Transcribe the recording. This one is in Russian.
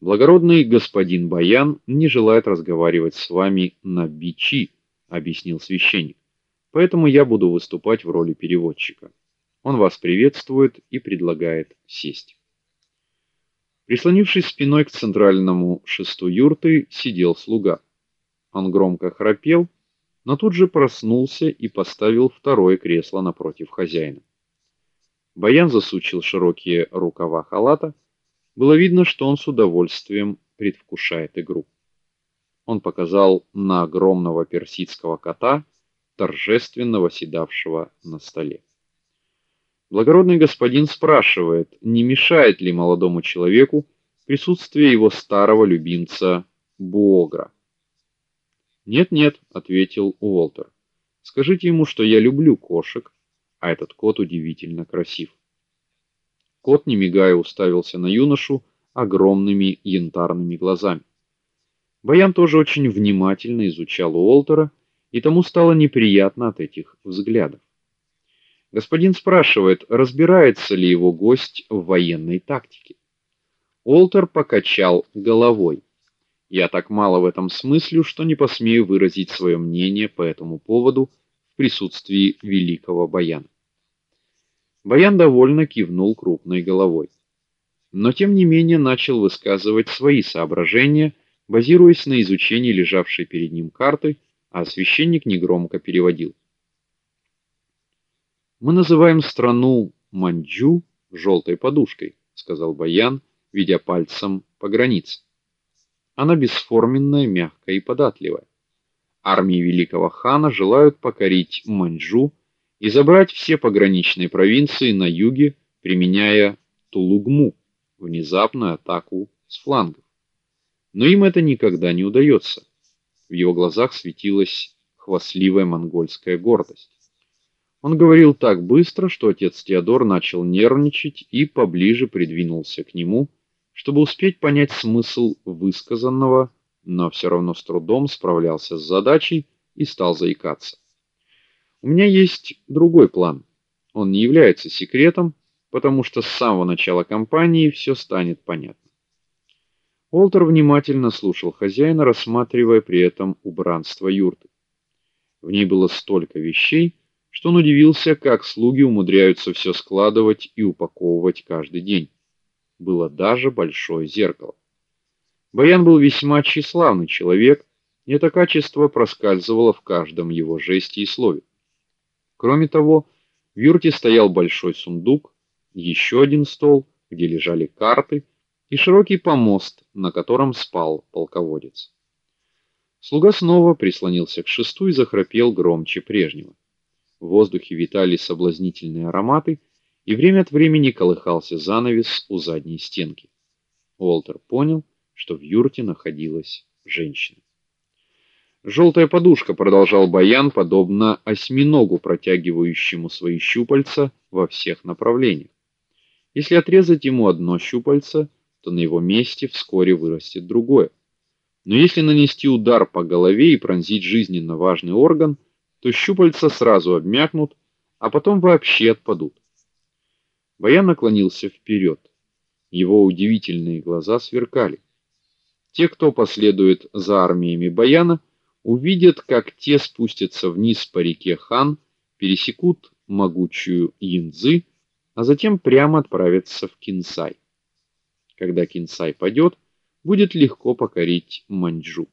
Благородный господин Баян не желает разговаривать с вами на бичи, объяснил священник. Поэтому я буду выступать в роли переводчика. Он вас приветствует и предлагает сесть. Прислонившись спиной к центральному шесту юрты, сидел слуга. Он громко храпел, но тут же проснулся и поставил второе кресло напротив хозяина. Баян засучил широкие рукава халата, было видно, что он с удовольствием предвкушает игру. Он показал на огромного персидского кота, торжественно восседавшего на столе. Благородный господин спрашивает, не мешает ли молодому человеку присутствие его старого любимца Богра. "Нет-нет", ответил Уолтер. "Скажите ему, что я люблю кошек, а этот кот удивительно красив". Кот, не мигая, уставился на юношу огромными янтарными глазами. Баян тоже очень внимательно изучал Уолтера, и тому стало неприятно от этих взглядов. Господин спрашивает, разбирается ли его гость в военной тактике. Уолтер покачал головой. Я так мало в этом смыслю, что не посмею выразить свое мнение по этому поводу в присутствии великого Баяна. Баян довольно кивнул крупной головой. Но тем не менее начал высказывать свои соображения, базируясь на изучении лежавшей перед ним карты, а священник негромко переводил. Мы называем страну Маньчжу желтой подушкой, сказал Баян, ведя пальцем по границе. Она бесформенная, мягкая и податливая. Армии великого хана желают покорить Маньчжу и забрать все пограничные провинции на юге, применяя Тулугму, внезапную атаку с флангов. Но им это никогда не удается. В его глазах светилась хвастливая монгольская гордость. Он говорил так быстро, что отец Теодор начал нервничать и поближе придвинулся к нему, чтобы успеть понять смысл высказанного, но все равно с трудом справлялся с задачей и стал заикаться. У меня есть другой план. Он не является секретом, потому что с самого начала кампании все станет понятно. Олтер внимательно слушал хозяина, рассматривая при этом убранство юрты. В ней было столько вещей, что он удивился, как слуги умудряются все складывать и упаковывать каждый день. Было даже большое зеркало. Баян был весьма тщеславный человек, и это качество проскальзывало в каждом его жесте и слове. Кроме того, в юрте стоял большой сундук, еще один стол, где лежали карты, и широкий помост, на котором спал полководец. Слуга снова прислонился к шесту и захрапел громче прежнего. В воздухе витали соблазнительные ароматы, и время от времени колыхался занавес у задней стенки. Уолтер понял, что в юрте находилась женщина. Желтая подушка, продолжал Баян, подобно осьминогу, протягивающему свои щупальца во всех направлениях. Если отрезать ему одно щупальце, то на его месте вскоре вырастет другое. Но если нанести удар по голове и пронзить жизненно важный орган, то щупальца сразу обмякнут, а потом вообще отпадут. Баян наклонился вперед. Его удивительные глаза сверкали. Те, кто последует за армиями Баяна, увидят, как те спустятся вниз по реке Хан, пересекут могучую Янцзы, а затем прямо отправятся в Кинсай. Когда Кинсай падет, будет легко покорить Маньчжу.